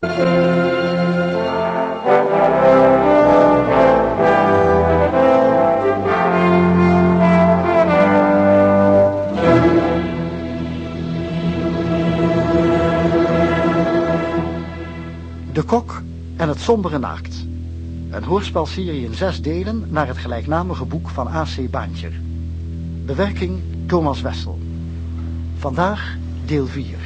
De Kok en het Sombere Naakt. Een hoorspelserie in zes delen naar het gelijknamige boek van A.C. Baantjer. Bewerking Thomas Wessel. Vandaag deel 4.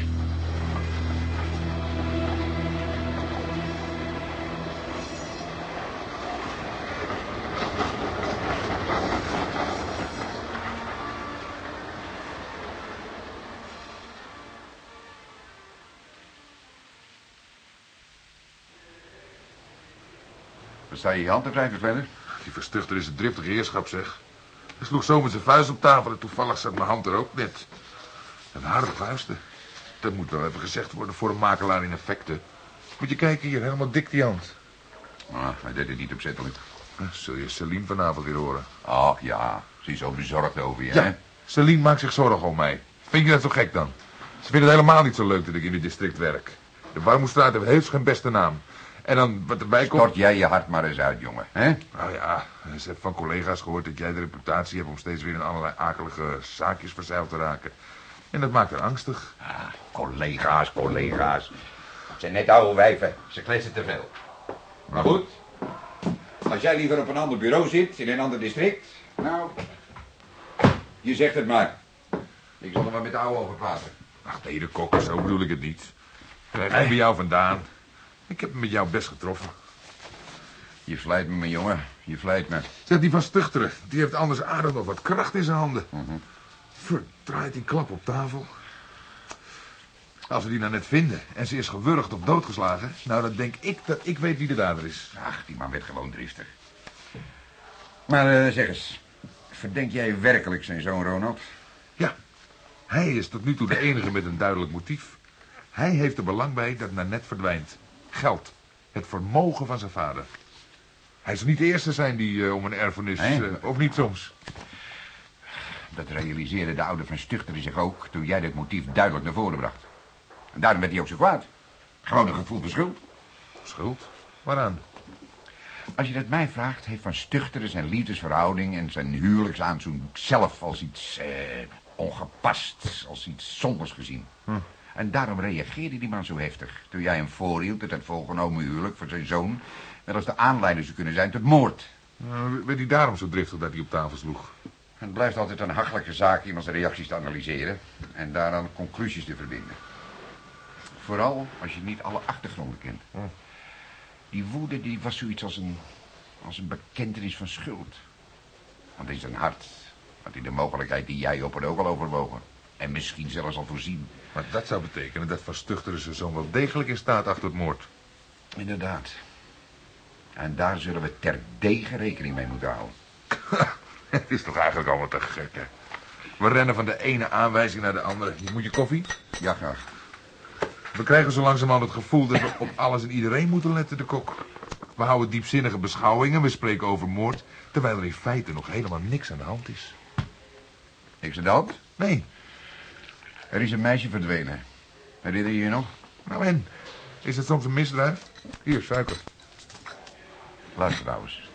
Sta je je hand te wrijven, Flenner? Die verstuchter is een driftige heerschap, zeg. Hij sloeg zo met zijn vuist op tafel en toevallig zat mijn hand er ook net. Een harde vuisten. Dat moet wel even gezegd worden voor een makelaar in effecten. Moet je kijken hier, helemaal dik die hand. Ah, hij deed het niet opzettelijk. Eh, Zul je Celine vanavond weer horen? Ach ja, ze is zo bezorgd over je, Ja, hè? Celine maakt zich zorgen om mij. Vind je dat zo gek dan? Ze vindt het helemaal niet zo leuk dat ik in het district werk. De Warmoestraat heeft geen beste naam. En dan wat erbij komt... Stort jij je hart maar eens uit, jongen, hè? Nou ja, ze heeft van collega's gehoord dat jij de reputatie hebt om steeds weer in allerlei akelige zaakjes verzeild te raken. En dat maakt haar angstig. Ah, collega's, collega's. Het zijn net oude wijven. Ze kletsen te veel. Maar goed, als jij liever op een ander bureau zit, in een ander district, nou, je zegt het maar. Ik zal er maar met de oude over praten. Ach nee, de kok, zo bedoel ik het niet. Hij komt bij jou vandaan. Ik heb hem met jou best getroffen. Je vlijt me, mijn jongen. Je vlijt me. Zeg, die van Stuchteren, die heeft anders aardig nog wat kracht in zijn handen. Verdraait die klap op tafel. Als we die nou net vinden en ze is gewurgd of doodgeslagen... nou, dan denk ik dat ik weet wie de dader is. Ach, die man werd gewoon driftig. Maar eh, zeg eens, verdenk jij werkelijk zijn zoon Ronald? Ja, hij is tot nu toe de enige met een duidelijk motief. Hij heeft er belang bij dat Nanette verdwijnt. Geld. Het vermogen van zijn vader. Hij zal niet de eerste zijn die eh, om een erfenis... Eh, of niet soms. Dat realiseerde de oude van Stuchter zich ook toen jij dit motief duidelijk naar voren bracht. En daarom werd hij ook zo kwaad. Gewoon een gevoel van schuld. Schuld? Waaraan? Als je dat mij vraagt, heeft Van Stuchteren zijn liefdesverhouding en zijn huwelijksaanzoen zelf als iets eh, ongepast, als iets zonders gezien. En daarom reageerde die man zo heftig toen jij hem voorhield dat het volgenomen huwelijk voor zijn zoon wel eens de aanleiding zou kunnen zijn tot moord. Nou, werd hij daarom zo driftig dat hij op tafel sloeg? Het blijft altijd een hachelijke zaak iemands reacties te analyseren en daaraan conclusies te verbinden. Vooral als je niet alle achtergronden kent. Die woede die was zoiets als een, als een bekentenis van schuld. Want in zijn hart had hij de mogelijkheid die jij op het ook al overwogen. En misschien zelfs al voorzien. Maar dat zou betekenen dat Van Stuchteren zijn zoon wel degelijk in staat achter het moord. Inderdaad. En daar zullen we terdege rekening mee moeten houden. Het is toch eigenlijk allemaal te gek, hè? We rennen van de ene aanwijzing naar de andere. Moet je koffie? Ja, graag. We krijgen zo langzamerhand het gevoel dat we op alles en iedereen moeten letten, de kok. We houden diepzinnige beschouwingen, we spreken over moord... terwijl er in feite nog helemaal niks aan de hand is. Niks aan de hand? Nee, Er is een meisje verdwenen. Herinner je je nog? nou en? Is het soms een misdrijf? Hier, suiker. Luister eens.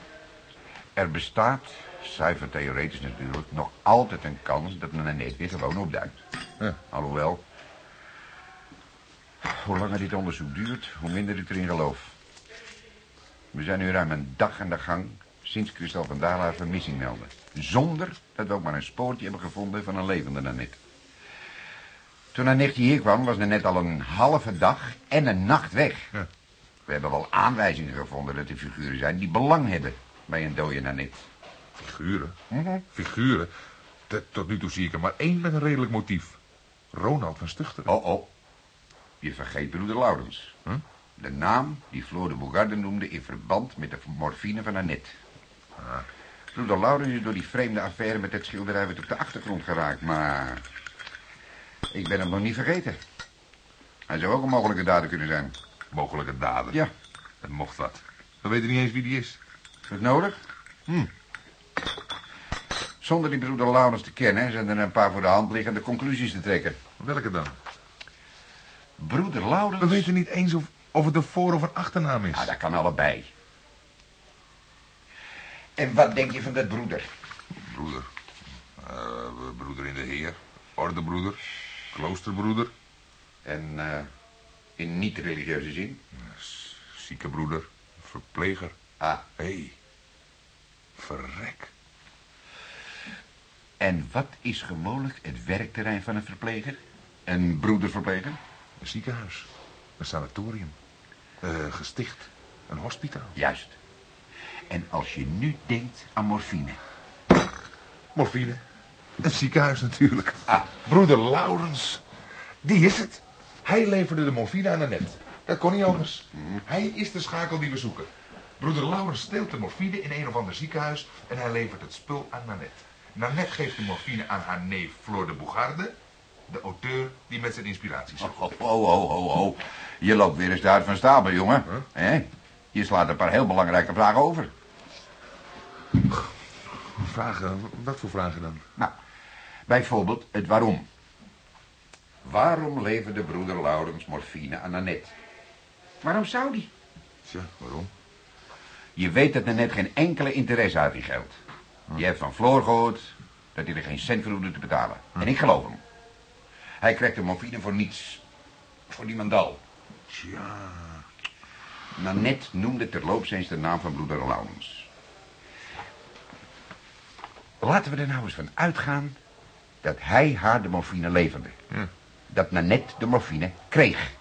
Er bestaat, zuiver theoretisch natuurlijk, nog altijd een kans dat men er net weer gewoon opduikt. Ja. Alhoewel, hoe langer dit onderzoek duurt, hoe minder ik erin geloof. We zijn nu ruim een dag aan de gang sinds Christel van haar vermissing meldde. Zonder dat we ook maar een spoortje hebben gevonden van een levende Nanette. Toen Nanette hier kwam, was Nanette al een halve dag en een nacht weg. Ja. We hebben wel aanwijzingen gevonden dat er figuren zijn die belang hebben bij een dode Nanette. Figuren? Figuren? Tot, tot nu toe zie ik er maar één met een redelijk motief. Ronald van Stuchteren. Oh, oh. Je vergeet broeder Laurens. Huh? De naam die Floor de Bogarde noemde in verband met de morfine van Annette. Broeder Laurens is door die vreemde affaire met het schilderij weer op de achtergrond geraakt, maar... Ik ben hem nog niet vergeten. Hij zou ook een mogelijke dader kunnen zijn. Mogelijke dader. Ja, Dat mocht wat. We weten niet eens wie die is. is het nodig? Hm. Zonder die broeder Laurens te kennen zijn er een paar voor de hand liggende conclusies te trekken. Welke dan? Broeder Laurens... We weten niet eens of... Of het een voor- of een achternaam is. Nou, dat kan allebei. En wat denk je van dat broeder? Broeder. Eh, broeder in de Heer. Ordebroeder. Kloosterbroeder. En eh, in niet-religieuze zin? Zieke broeder. Verpleger. Ah, Hé. Hey. Verrek. en wat is gewoonlijk het werkterrein van een verpleger? Een broederverpleger? Een ziekenhuis. Een sanatorium. Een gesticht. Een hospitaal. Juist. En als je nu denkt aan morfine. Morfine. Een ziekenhuis natuurlijk. Ah. Broeder Laurens. Die is het. Hij leverde de morfine aan Annette. Dat kon niet anders. Hij is de schakel die we zoeken. Broeder Laurens steelt de morfine in een of ander ziekenhuis... en hij levert het spul aan Nanette. Nanette geeft de morfine aan haar neef Floor de Bougarde... de auteur die met zijn inspiratie. Oh, oh, oh, oh, oh. Je loopt weer eens daar van stapel, jongen. Hè? Je slaat een paar heel belangrijke vragen over. Vragen? Wat voor vragen dan? Nou, bijvoorbeeld het waarom. Waarom leverde broeder Laurens morfine aan Annette? Waarom zou die? Tja, waarom? Je weet dat Annette geen enkele interesse had in geld. Je hebt van Floor gehoord dat hij er geen cent voor hoefde te betalen. En ik geloof hem. Hij kreeg de morfine voor niets. Voor die mandal. Tja... Nanette noemde terloops eens de naam van broeder Laurens. Laten we er nou eens van uitgaan dat hij haar de morfine leverde. Ja. Dat Nanette de morfine kreeg.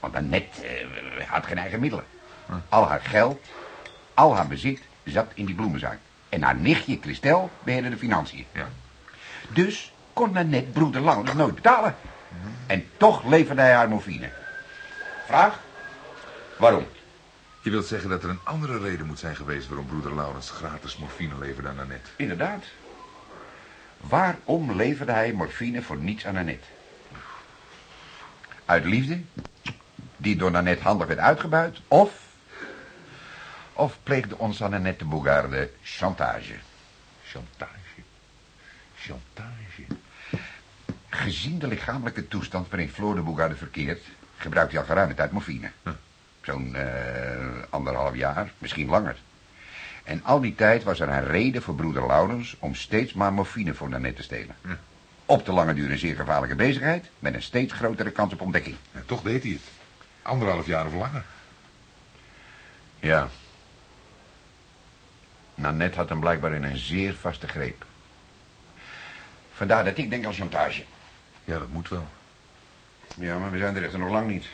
Want Nanette eh, had geen eigen middelen. Al haar geld, al haar bezit zat in die bloemenzaak. En haar nichtje Christel beheerde de financiën. Ja. Dus kon Nanette broeder Laurens nooit betalen. En toch leverde hij haar morfine. Vraag? Waarom? Je wilt zeggen dat er een andere reden moet zijn geweest... waarom broeder Laurens gratis morfine leverde aan Annette. Inderdaad. Waarom leverde hij morfine voor niets aan Annette? Uit liefde, die door Annette handig werd uitgebuit, of... Of pleegde ons aan Annette de Bougarde chantage? Chantage. Chantage. Gezien de lichamelijke toestand waarin Floor de Bougarde verkeert... gebruikt hij al geruime tijd morfine. Zo'n eh, anderhalf jaar, misschien langer. En al die tijd was er een reden voor broeder Laurens... om steeds maar morfine voor Annette te stelen. Op de lange duur een zeer gevaarlijke bezigheid... met een steeds grotere kans op ontdekking. Ja, toch deed hij het. Anderhalf jaar of langer. Ja. Nanette had hem blijkbaar in een zeer vaste greep. Vandaar dat ik denk aan chantage. Ja, dat moet wel. Ja, maar we zijn er echter nog lang niet.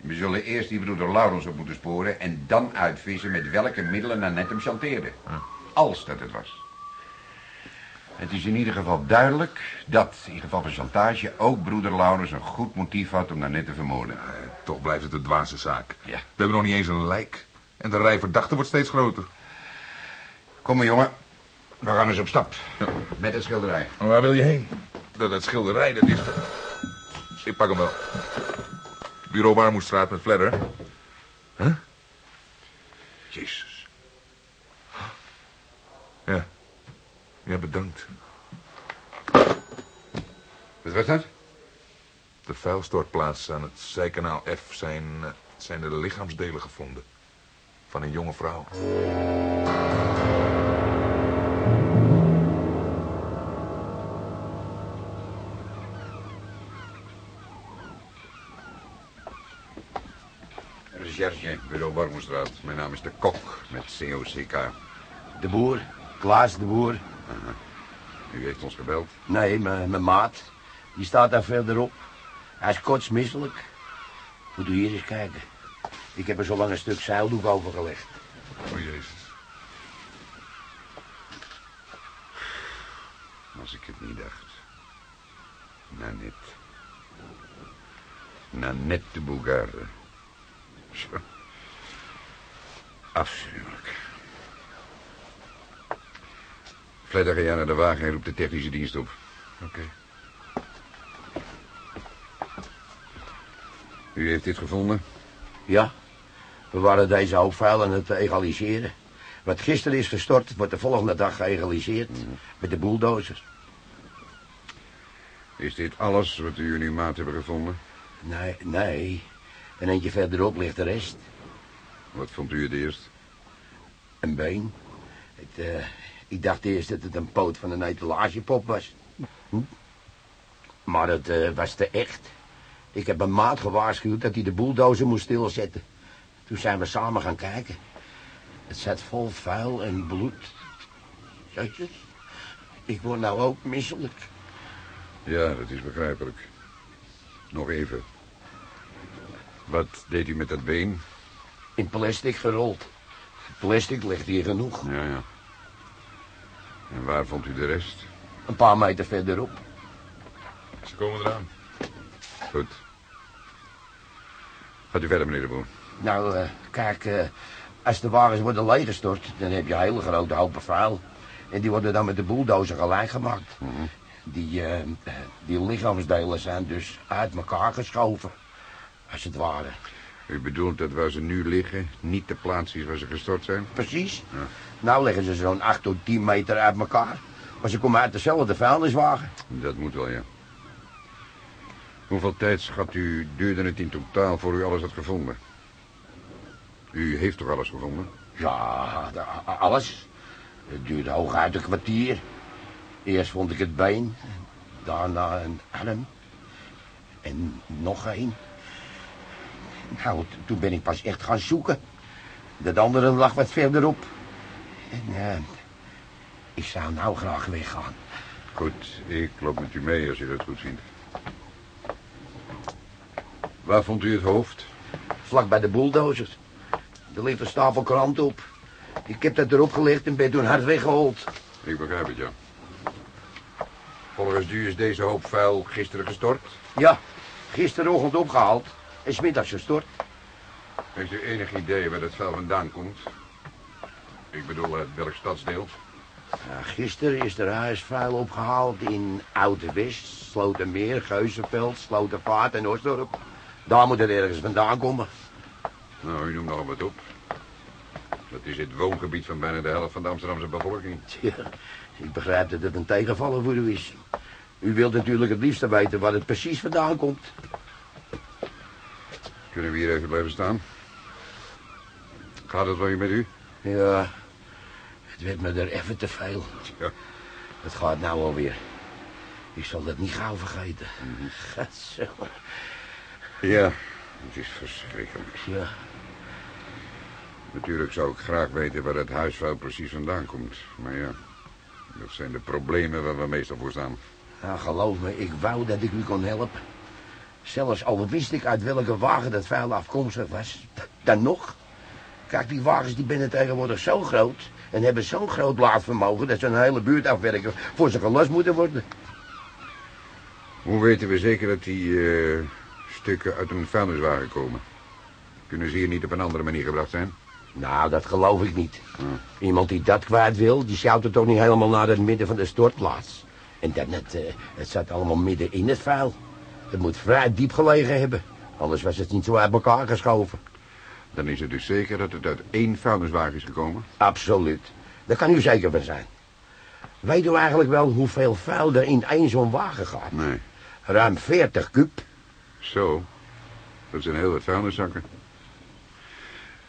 We zullen eerst die broeder Laurens op moeten sporen... en dan uitvissen met welke middelen Nanette hem chanteerde. Als dat het was. Het is in ieder geval duidelijk dat, in geval van chantage... ook broeder Laurens een goed motief had om Nanette te vermoorden. Toch blijft het een dwaze zaak. Ja. We hebben nog niet eens een lijk. En de rij verdachten wordt steeds groter. Kom maar, jongen. We gaan eens op stap. Met het schilderij. Maar waar wil je heen? Dat, dat schilderij, dat is... Ik pak hem wel. Bureau Warmoestraat met Fledder. Huh? Jezus. Ja. Ja, bedankt. Wat was dat? De vuilstortplaats aan het zijkanaal F zijn, eh, zijn de lichaamsdelen gevonden. Van een jonge vrouw. Warmoestraat. Mijn naam is de Kok, met COCK. De boer, Klaas de boer. U heeft ons gebeld. Nee, mijn maat. Die staat daar verderop. Hij is kotsmisselijk. Moet u hier eens kijken. Ik heb er zo lang een stuk zeildoek over gelegd. Oh, jezus. Als ik het niet dacht. Nanette. Nanette de Bougarde. Zo. Afschuwelijk. Fledder, ga jij naar de wagen en roep de technische dienst op. Oké. U heeft dit gevonden? Ja, we waren deze hoop vuil aan het egaliseren. Wat gisteren is gestort, wordt de volgende dag geëgaliseerd. Met de bulldozers. Is dit alles wat u uw maat hebben gevonden? Nee, nee. En eentje verderop ligt de rest. Wat vond u het eerst? Een been. Het, eh, ik dacht eerst dat het een poot van een etalagepop was. Maar het eh, was te echt. Ik heb een maat gewaarschuwd dat hij de bulldozer moest stilzetten. Toen zijn we samen gaan kijken. Het zat vol vuil en bloed. Jezus, ik word nou ook misselijk. Ja, dat is begrijpelijk. Nog even. Wat deed u met dat been? In plastic gerold. Plastic ligt hier genoeg. Ja, ja. En waar vond u de rest? Een paar meter verderop. Ze komen eraan. Goed. Gaat u verder, meneer de Boer. Nou, eh, kijk, eh, als de wagens worden leeggestort, dan heb je hele grote hopen vuil. En die worden dan met de bulldozer gelijk gemaakt. die, eh, eh, die lichaamsdelen zijn dus uit elkaar geschoven. Als het ware. U bedoelt dat waar ze nu liggen niet de plaats is waar ze gestort zijn? Precies. Ja. Nou liggen ze zo'n 8 tot 10 meter uit elkaar. Maar ze komen uit dezelfde vuilniswagen. Dat moet wel, ja. Hoeveel tijd schat u duurde het in totaal voor u alles had gevonden? U heeft toch alles gevonden? Ja, alles. Het duurde hooguit een kwartier. Eerst vond ik het been, daarna een arm en nog één. Nou, toen ben ik pas echt gaan zoeken. Dat andere lag wat verderop. En eh, ik zou nou graag weggaan. Goed, ik loop met u mee als u dat goed vindt. Waar vond u het hoofd? Vlak bij de bulldozer. Er ligt een stapel krant op. Ik heb dat erop gelegd en ben toen hard weggehold. Ik begrijp het, ja. Volgens u is deze hoop vuil gisteren gestort. Ja, gisterochtend opgehaald en smiddags gestort. Heeft u enig idee waar dat vuil vandaan komt? Ik bedoel, uit welk stadsdeel? Ja, gisteren is er huisvuil opgehaald in Oude West, Slotermeer, Geuzenveld, Slotervaart en Osdorp. Daar moet het ergens vandaan komen. Nou, u noemt nog wat op. Dat is het woongebied van bijna de helft van de Amsterdamse bevolking. Tja, ik begrijp dat het een tegenvaller voor u is. U wilt natuurlijk het liefst weten waar het precies vandaan komt. Kunnen we hier even blijven staan? Gaat het wel met u? Ja, het werd me er even te veel. Ja. Het gaat nou alweer. Ik zal dat niet gauw vergeten. Gadzo. Ja, het is verschrikkelijk. Ja, Natuurlijk zou ik graag weten waar het huisvuil precies vandaan komt. Maar ja, dat zijn de problemen waar we meestal voor staan. nou geloof me, ik wou dat ik u kon helpen. Zelfs al wist ik uit welke wagen dat vuil afkomstig was. Dan nog. Kijk, die wagens die binnen tegenwoordig zo groot... en hebben zo'n groot laadvermogen... dat ze een hele buurt afwerken voor ze gelast moeten worden. Hoe weten we zeker dat die eh, stukken uit een vuilniswagen komen? Kunnen ze hier niet op een andere manier gebracht zijn? Nou, dat geloof ik niet. Hm. Iemand die dat kwijt wil, die sjouwt het toch niet helemaal naar het midden van de stortplaats. En dan, het, eh, het zat allemaal midden in het vuil. Het moet vrij diep gelegen hebben. Anders was het niet zo uit elkaar geschoven. Dan is het dus zeker dat het uit één vuilniswagen is gekomen? Absoluut. Daar kan u zeker van zijn. Weet u eigenlijk wel hoeveel vuil er in één zo'n wagen gaat? Nee. Ruim 40 kuub. Zo. Dat zijn heel wat vuilniszakken.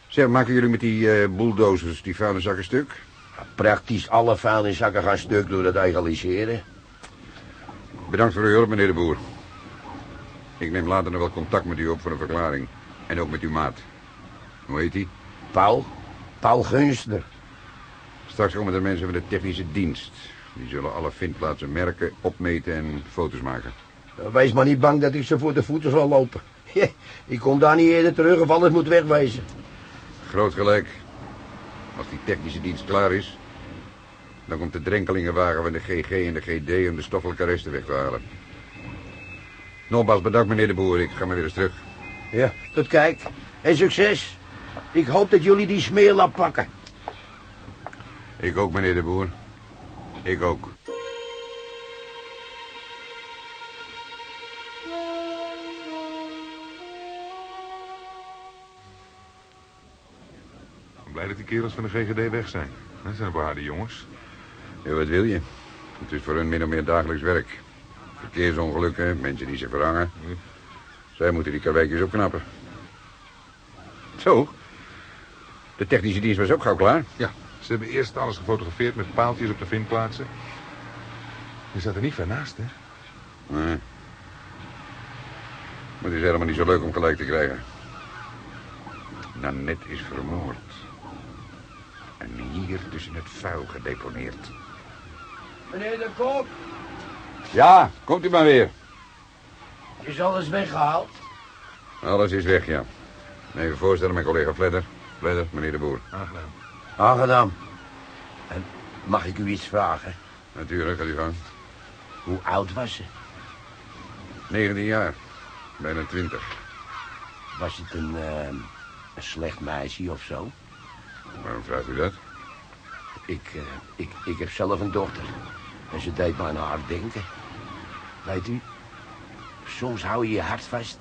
Zeg, maken jullie met die eh bulldozers die vuilniszakken stuk? Praktisch alle vuilniszakken gaan stuk door het egaliseren. Bedankt voor uw hulp, meneer de Boer. Ik neem later nog wel contact met u op voor een verklaring. En ook met uw maat. Hoe heet hij? Paul? Paul Gunster. Straks komen er mensen van de technische dienst. Die zullen alle vindplaatsen merken, opmeten en foto's maken. Wees maar niet bang dat ik ze voor de voeten zal lopen. Ik kom daar niet eerder terug of alles moet wegwezen. Groot gelijk. Als die technische dienst klaar is... dan komt de drenkelingenwagen van de GG en de GD... om de stoffelijke resten weg te halen. Nogmaals bedankt, meneer de Boer. Ik ga maar weer eens terug. Ja, tot kijk. En succes. Ik hoop dat jullie die smeerlap pakken. Ik ook, meneer de Boer. Ik ook. Ik ben blij dat die kerels van de GGD weg zijn. Dat zijn behaarde jongens. Ja, wat wil je? Het is voor hun min of meer dagelijks werk. Verkeersongelukken, mensen die zich verhangen. Zij moeten die karweitjes opknappen. Zo. De technische dienst was ook gauw klaar. Ja, ze hebben eerst alles gefotografeerd met paaltjes op de vindplaatsen. Je zat er niet ver naast, hè? Nee. Maar het is helemaal niet zo leuk om gelijk te krijgen. Nanette is vermoord. En hier dus in het vuil gedeponeerd. Meneer de Kok, Ja, komt u maar weer. is alles weggehaald? Alles is weg, ja. Even voorstellen, mijn collega Fledder. Fledder, meneer de Boer. Aangenaam. Aangedaan. En mag ik u iets vragen? Natuurlijk, gaat u gang. Hoe oud was ze? 19 jaar. Bijna 20. Was het een, ehm, een slecht meisje of zo? Waarom vraagt u dat? Ik, eh, ik, ik heb zelf een dochter. En ze deed me aan haar denken. Weet u, soms hou je je hart vast.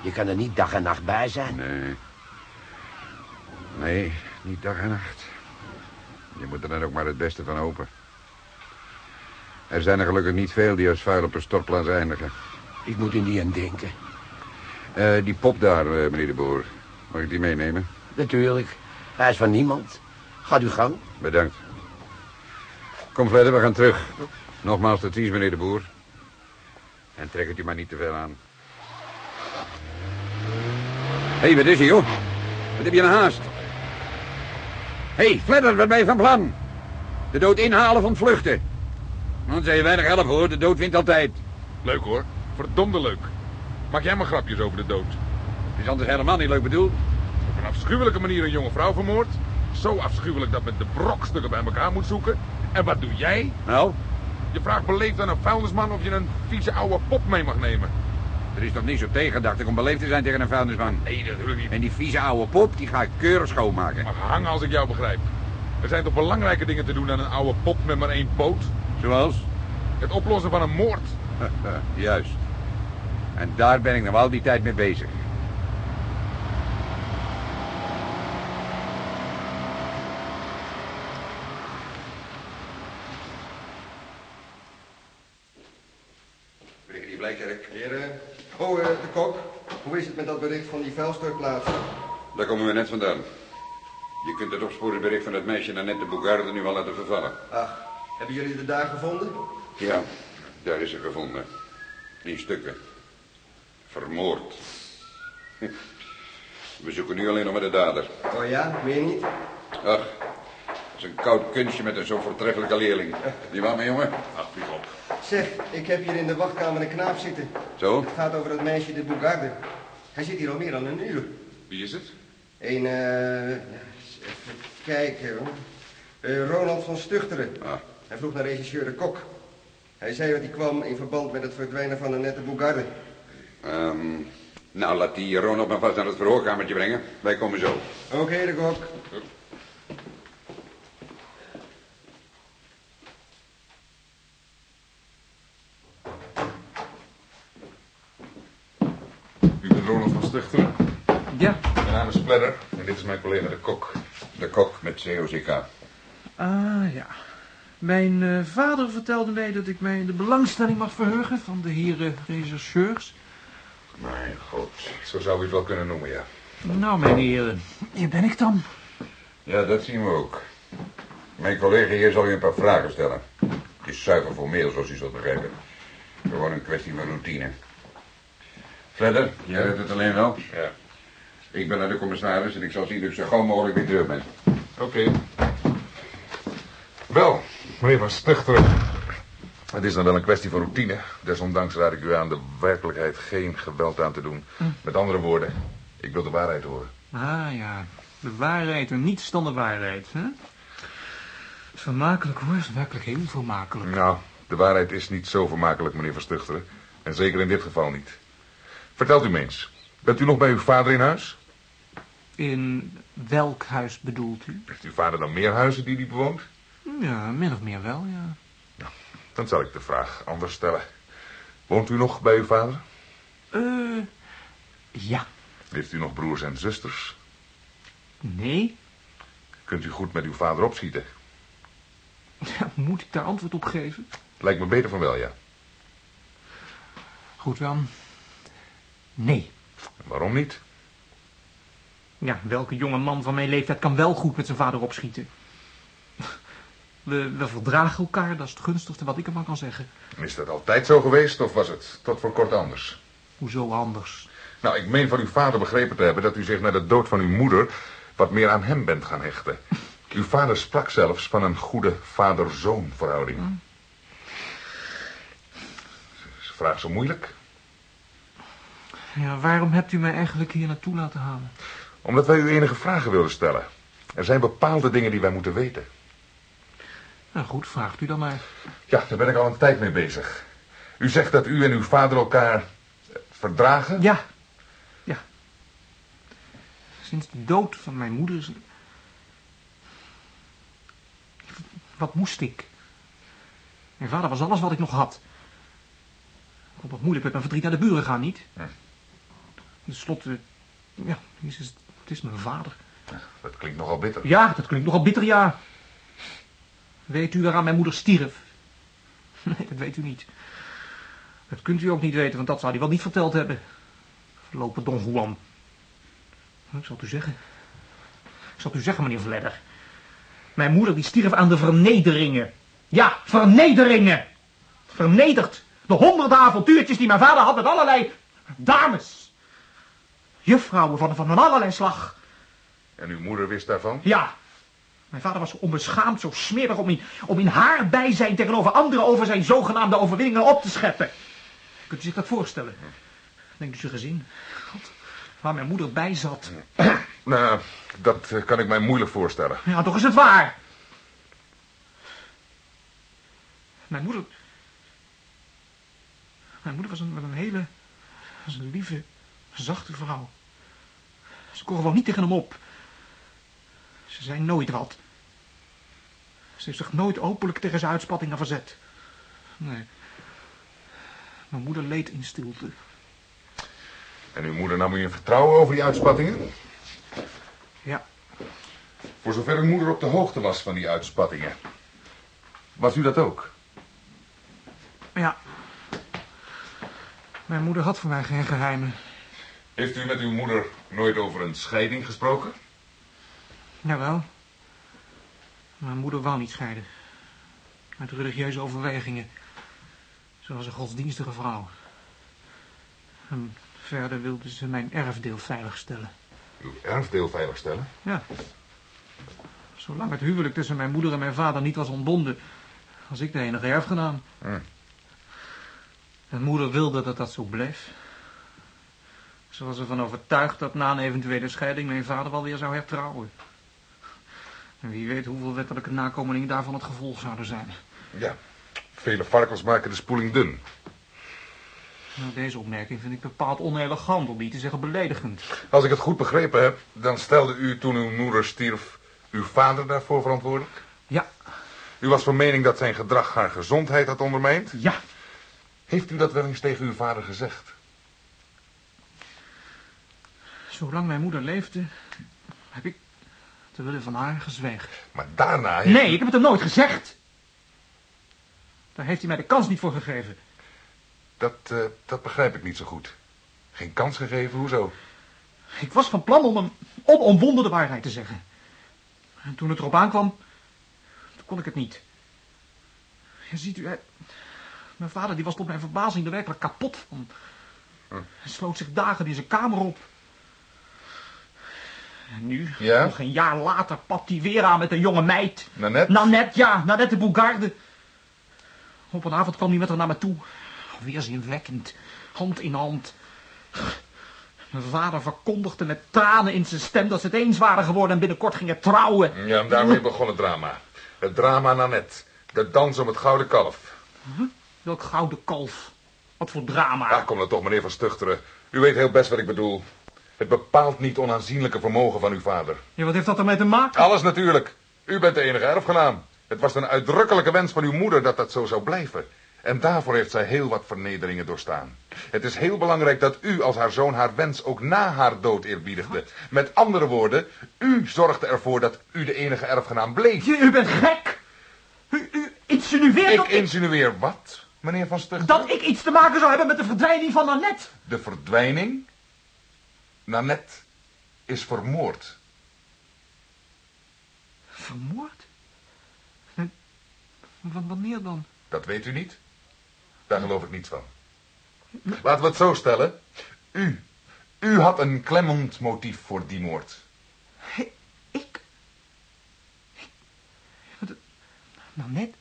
Je kan er niet dag en nacht bij zijn. Nee. Nee, niet dag en nacht. Je moet er dan ook maar het beste van hopen. Er zijn er gelukkig niet veel die als vuil op een stortplaats eindigen. Ik moet er niet aan denken. Eh, die pop daar, eh, meneer de Boer. Mag ik die meenemen? Natuurlijk. Hij is van niemand. Gaat uw gang. Bedankt. Kom verder, we gaan terug. Nogmaals tot ziens, meneer de Boer. En trek het u maar niet te veel aan. Hé, hey, wat is er, joh? Wat heb je een haast? Hé, hey, Fledder, wat ben je van plan? De dood inhalen van vluchten. Dan zei je weinig helpen, hoor. De dood wint altijd. Leuk hoor. Verdomde leuk. Maak jij maar grapjes over de dood. Het is anders helemaal niet leuk bedoeld. Op een afschuwelijke manier een jonge vrouw vermoord. Zo afschuwelijk dat men de brokstukken bij elkaar moet zoeken. En wat doe jij? Nou, Je vraagt beleefd aan een vuilnisman of je een vieze oude pop mee mag nemen. er is toch niets op tegengedacht om beleefd te zijn tegen een vuilnisman. Nee, natuurlijk niet. En die vieze oude pop, die ga ik keurig schoonmaken. Mag hangen als ik jou begrijp. Er zijn toch belangrijke dingen te doen dan een oude pop met maar één poot? Zoals? Het oplossen van een moord. Juist. En daar ben ik nog al die tijd mee bezig. Meneer Blijkerk. Heren. Oh, eh, de kok. Hoe is het met dat bericht van die vuilstortplaats? Daar komen we net vandaan. Je kunt het opsporingsbericht van het meisje net de Boegarde nu al laten vervallen. Ach, hebben jullie de daar gevonden? Ja, daar is ze gevonden. In stukken. Vermoord. We zoeken nu alleen nog maar de dader. Oh ja, meer niet? Ach, dat is een koud kunstje met een zo voortreffelijke leerling. Die waar, mijn jongen? Ach, vlieg op. Zeg, ik heb hier in de wachtkamer een knaap zitten. Zo? Het gaat over het meisje de Boegarde. Hij zit hier al meer dan een uur. Wie is het? Een, eh... even kijken hoor. Eh, Ronald van Stuchteren. Ah, Hij vroeg naar regisseur de Kok. Hij zei dat hij kwam in verband met het verdwijnen van de nette Boegarde. ehm, nou, laat die Ronald maar vast naar het verhoorkamertje brengen. Wij komen zo. Oké, de Kok. U bent Ronald van Stuchteren. Ja. Mijn naam is Spledder en dit is mijn collega de Kok. De kok met COCK. Ah, ja. Mijn eh, vader vertelde mij dat ik mij in de belangstelling mag verheugen van de heren rechercheurs. Mijn god. Zo zou u het wel kunnen noemen, ja. Nou, mijn heren, hier ben ik dan. Ja, dat zien we ook. Mijn collega hier zal u een paar vragen stellen. Het is zuiver formeel, zoals u zult begrijpen. Gewoon een kwestie van routine. Fledder, jij redt het alleen wel? Ja. Ik ben naar de commissaris en ik zal zien dat ik zo gauw mogelijk weer terug ben. Oké. Wel, meneer van Stuchteren. Het is dan wel een kwestie van routine. Desondanks raad ik u aan de werkelijkheid geen geweld aan te doen. Met andere woorden, ik wil de waarheid horen. Ah, ja. De waarheid en niets dan de waarheid, hè? Vermakelijk, hoor. Werkelijk heel vermakelijk. Nou, de waarheid is niet zo vermakelijk, meneer van Stuchteren. En zeker in dit geval niet. Vertelt u me eens. Bent u nog bij uw vader in huis? In welk huis bedoelt u? Heeft uw vader dan meer huizen die hij bewoont? Ja, min of meer wel, ja. Dan zal ik de vraag anders stellen. Woont u nog bij uw vader? Eh, ja. Heeft u nog broers en zusters? Nee? Kunt u goed met uw vader opschieten? Ja, moet ik daar antwoord op geven? Lijkt me beter van wel, ja. Goed dan. Nee. Waarom niet? Ja, welke jonge man van mijn leeftijd kan wel goed met zijn vader opschieten? We, we verdragen elkaar, dat is het gunstigste wat ik ervan kan zeggen. Is dat altijd zo geweest of was het tot voor kort anders? Hoezo anders? Nou, ik meen van uw vader begrepen te hebben dat u zich na de dood van uw moeder wat meer aan hem bent gaan hechten. Uw vader sprak zelfs van een goede vader-zoon verhouding. Is de vraag zo moeilijk? Ja, waarom hebt u mij eigenlijk hier naartoe laten halen? Omdat wij u enige vragen wilden stellen. Er zijn bepaalde dingen die wij moeten weten. Nou goed, vraagt u dan maar. Ja, daar ben ik al een tijd mee bezig. U zegt dat u en uw vader elkaar eh, verdragen? Ja, ja. Sinds de dood van mijn moeder is... Wat moest ik? Mijn vader was alles wat ik nog had. Ik kon toch moeilijk met mijn verdriet naar de buren gaan, niet? Hm. Ten slotte, ja, het is, het is mijn vader. Dat klinkt nogal bitter. Ja, dat klinkt nogal bitter, ja. Weet u waaraan mijn moeder stierf? Nee, dat weet u niet. Dat kunt u ook niet weten, want dat zou hij wel niet verteld hebben. Verlopen Don Juan. Ik zal het u zeggen. Ik zal het u zeggen, meneer Vledder. Mijn moeder die stierf aan de vernederingen. Ja, vernederingen. Vernederd. De honderden avontuurtjes die mijn vader had met allerlei dames. Juffrouwen van, van allerlei slag. En uw moeder wist daarvan? Ja. Mijn vader was zo onbeschaamd, zo smerig om in, om in haar bijzijn tegenover anderen over zijn zogenaamde overwinningen op te scheppen. Kunt u zich dat voorstellen? Denkt u ze gezien? God, waar mijn moeder bij zat. Nou, dat eh, kan ik mij moeilijk voorstellen. Ja, toch is het waar. Mijn moeder... Mijn moeder was een, was een hele... was een lieve, zachte vrouw. Ze kon gewoon niet tegen hem op. Ze zei nooit wat. Ze heeft zich nooit openlijk tegen zijn uitspattingen verzet. Nee. Mijn moeder leed in stilte. En uw moeder nam u in vertrouwen over die uitspattingen? Ja, Voor zover uw moeder op de hoogte was van die uitspattingen. Was u dat ook? ja. Mijn moeder had voor mij geen geheimen. Heeft u met uw moeder nooit over een scheiding gesproken? Jawel. Mijn moeder wou niet scheiden. Uit religieuze overwegingen. Ze was een godsdienstige vrouw. En verder wilde ze mijn erfdeel veiligstellen. Uw erfdeel veiligstellen? Ja. Zolang het huwelijk tussen mijn moeder en mijn vader niet was ontbonden, was ik de enige erfgenaam. Hm. Mijn moeder wilde dat dat zo bleef. Ze was ervan overtuigd dat na een eventuele scheiding mijn vader wel weer zou hertrouwen. En wie weet hoeveel wettelijke nakomelingen daarvan het gevolg zouden zijn. Ja. Vele varkens maken de spoeling dun. Nou, deze opmerking vind ik bepaald onelegant, om niet te zeggen beledigend. Als ik het goed begrepen heb, dan stelde u toen uw moeder stierf uw vader daarvoor verantwoordelijk? Ja, U was van mening dat zijn gedrag haar gezondheid had ondermijnd? ja. Heeft u dat wel eens tegen uw vader gezegd? Zolang mijn moeder leefde, heb ik te willen van haar gezwegen. Maar daarna heeft Nee, ik heb het hem nooit gezegd. Daar heeft hij mij de kans niet voor gegeven. Dat, eh, dat begrijp ik niet zo goed. Geen kans gegeven, hoezo? Ik was van plan om hem onomwonden de waarheid te zeggen. En toen het erop aankwam, toen kon ik het niet. Ja, ziet u, hij- mijn vader die was tot mijn verbazing er werkelijk kapot van. Hij sloot zich dagen in zijn kamer op. Nu, Ja? nog een jaar later, papt hij weer aan met een jonge meid. Nanette? Nanette, ja, Nanette de Bougarde. Op een avond kwam hij met haar naar me toe. Weerzinwekkend, hand in hand. Mijn vader verkondigde met tranen in zijn stem dat ze het eens waren geworden en binnenkort gingen trouwen. Ja, en daarmee begon het drama. Het drama Nanette. De dans om het gouden kalf. Welk gouden kalf. Wat voor drama. Ja, kom dan toch, meneer Van Stuchteren. U weet heel best wat ik bedoel. Het bepaalt niet onaanzienlijke vermogen van uw vader. Ja, wat heeft dat ermee te maken? Alles natuurlijk. U bent de enige erfgenaam. Het was een uitdrukkelijke wens van uw moeder dat dat zo zou blijven. En daarvoor heeft zij heel wat vernederingen doorstaan. Het is heel belangrijk dat u als haar zoon haar wens ook na haar dood eerbiedigde. Met andere woorden, u zorgde ervoor dat u de enige erfgenaam bleef. Je, u bent gek. U, u insinueert Ik dat, ik, insinueer wat, meneer Van Stuchteren? dat ik iets te maken zou hebben met de verdwijning van Nanette. De verdwijning? Nanette is vermoord. Vermoord? En w- wanneer dan? Dat weet u niet? Daar geloof ik niets van. Laten we het zo stellen. U, u had een klemmend motief voor die moord. Ik? Ik? Wat- Nou, net.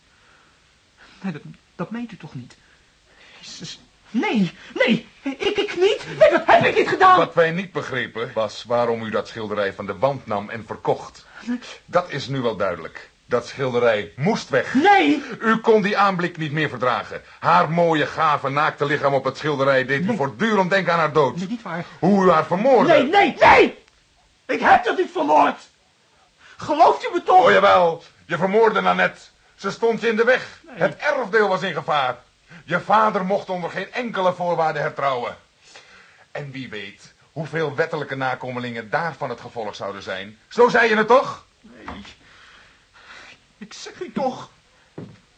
Dat, dat meent u toch niet? Jezus. Nee, nee, ik, ik niet. Nee, dat heb ik niet gedaan. Wat wij niet begrepen was waarom u dat schilderij van de wand nam en verkocht. Dat is nu wel duidelijk. Dat schilderij moest weg. Nee, U kon die aanblik niet meer verdragen. Haar mooie, gave, naakte lichaam op het schilderij deed u voortdurend denken aan haar dood. nee, niet waar. Hoe u haar vermoordde. Nee, nee, nee! Ik heb dat niet vermoord. Gelooft u me toch? Oh jawel, je vermoordde Nanette. Ze stond je in de weg. Het erfdeel was in gevaar. Je vader mocht onder geen enkele voorwaarde hertrouwen. En wie weet hoeveel wettelijke nakomelingen daarvan het gevolg zouden zijn. Zo zei je het toch? Nee. Ik zeg u toch.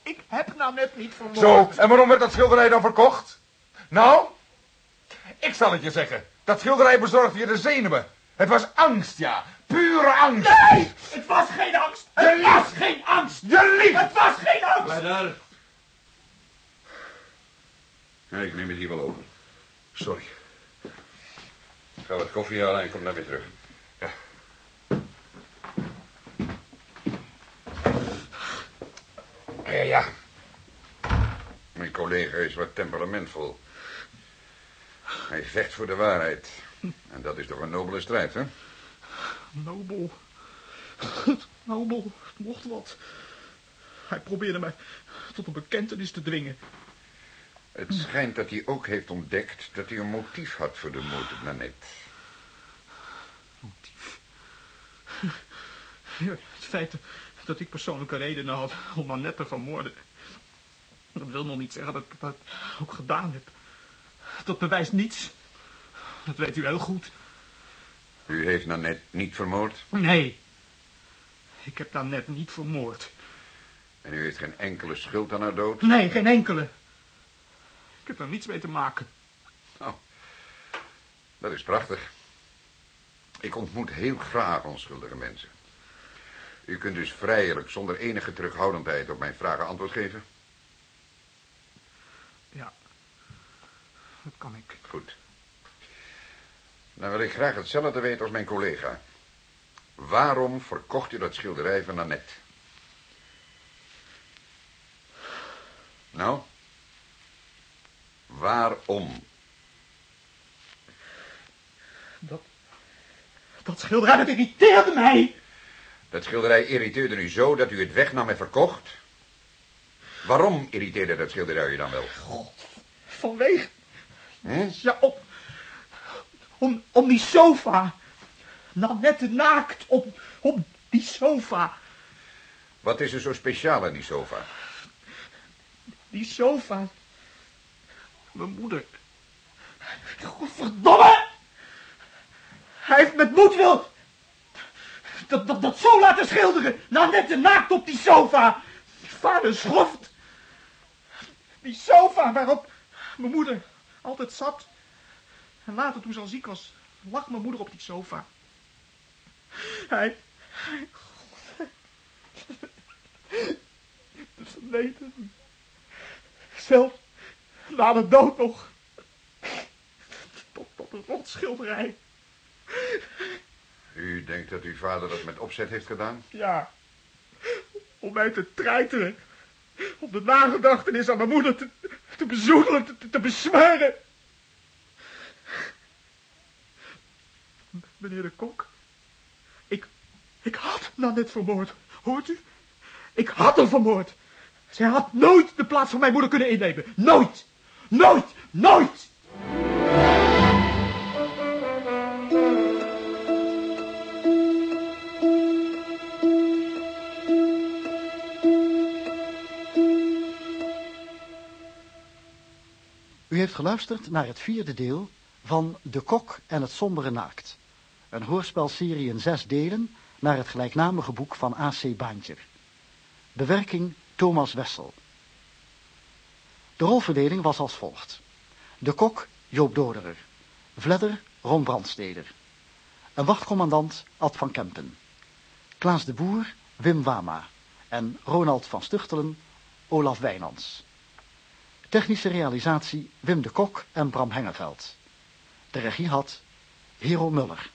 Ik heb nou net niet vermoord. Zo, en waarom werd dat schilderij dan verkocht? Nou, ik zal het je zeggen. Dat schilderij bezorgde je de zenuwen. Het was angst, ja. Pure angst. Nee, het was geen angst. Het was geen angst. Je lief. Het was geen angst. Leider. Ik neem het hier wel over. Sorry. Ik ga wat koffie halen en kom dan weer terug. Ja. Ja, ja. Mijn collega is wat temperamentvol. Hij vecht voor de waarheid. En dat is toch een nobele strijd, hè? Nobel. Nobel, het mocht wat. Hij probeerde mij tot een bekentenis te dwingen. Het schijnt dat hij ook heeft ontdekt dat hij een motief had voor de moord op Nanette. Motief. Ja, het feit dat ik persoonlijke redenen had om Annette te vermoorden. Dat wil nog niet zeggen dat ik dat ook gedaan heb. Dat bewijst niets. Dat weet u heel goed. U heeft Nanette niet vermoord Nee. Ik heb net niet vermoord. en u heeft geen enkele schuld aan haar dood. Nee, geen enkele. Ik heb er niets mee te maken. Oh, dat is prachtig. Ik ontmoet heel graag onschuldige mensen. U kunt dus vrijelijk, zonder enige terughoudendheid, op mijn vragen antwoord geven? Ja. Dat kan ik. Goed. Dan wil ik graag hetzelfde weten als mijn collega. Waarom verkocht u dat schilderij van Annette? Nou? Waarom? Dat... Dat schilderij, dat irriteerde mij. Dat schilderij irriteerde u zo dat u het wegnam en verkocht? Waarom irriteerde dat schilderij u dan wel? Vanwege... Hm? Ja, op... Om, om die sofa. Nou, net naakt op, op die sofa. Wat is er zo speciaal aan die sofa? Die sofa. Mijn moeder. Godverdomme! Hij heeft met moed wil... Dat, dat, dat zo laten schilderen. Nou, net naakt op die sofa. Vader schoft. Die sofa waarop mijn moeder altijd zat. En later, toen ze al ziek was, lag mijn moeder op die sofa. Hij... hij de verleden. Zelfs na de dood nog. Tot, tot een rotschilderij. U denkt dat uw vader dat met opzet heeft gedaan? Ja. Om mij te treiteren. Om de nagedachtenis aan mijn moeder te, te bezoedelen, te, te besmeuren. Meneer de kok. Ik, ik had Nanette vermoord. Hoort u? Ik had hem vermoord. Zij had nooit de plaats van mijn moeder kunnen innemen. Nooit. Nooit. Nooit. U heeft geluisterd naar het vierde deel van De Kok en het Sombere Naakt. Een hoorspelserie in zes delen naar het gelijknamige boek van A.C. Baantjer. Bewerking Thomas Wessel. De rolverdeling was als volgt. De Kok Joop Doderer. Vledder Ron Brandsteder. En wachtcommandant Ad van Kempen. Klaas de Boer, Wim Wama. En Ronald van Stuchtelen, Olaf Wijnands. Technische realisatie Wim de Kok en Bram Hengeveld. De regie had Hero Muller.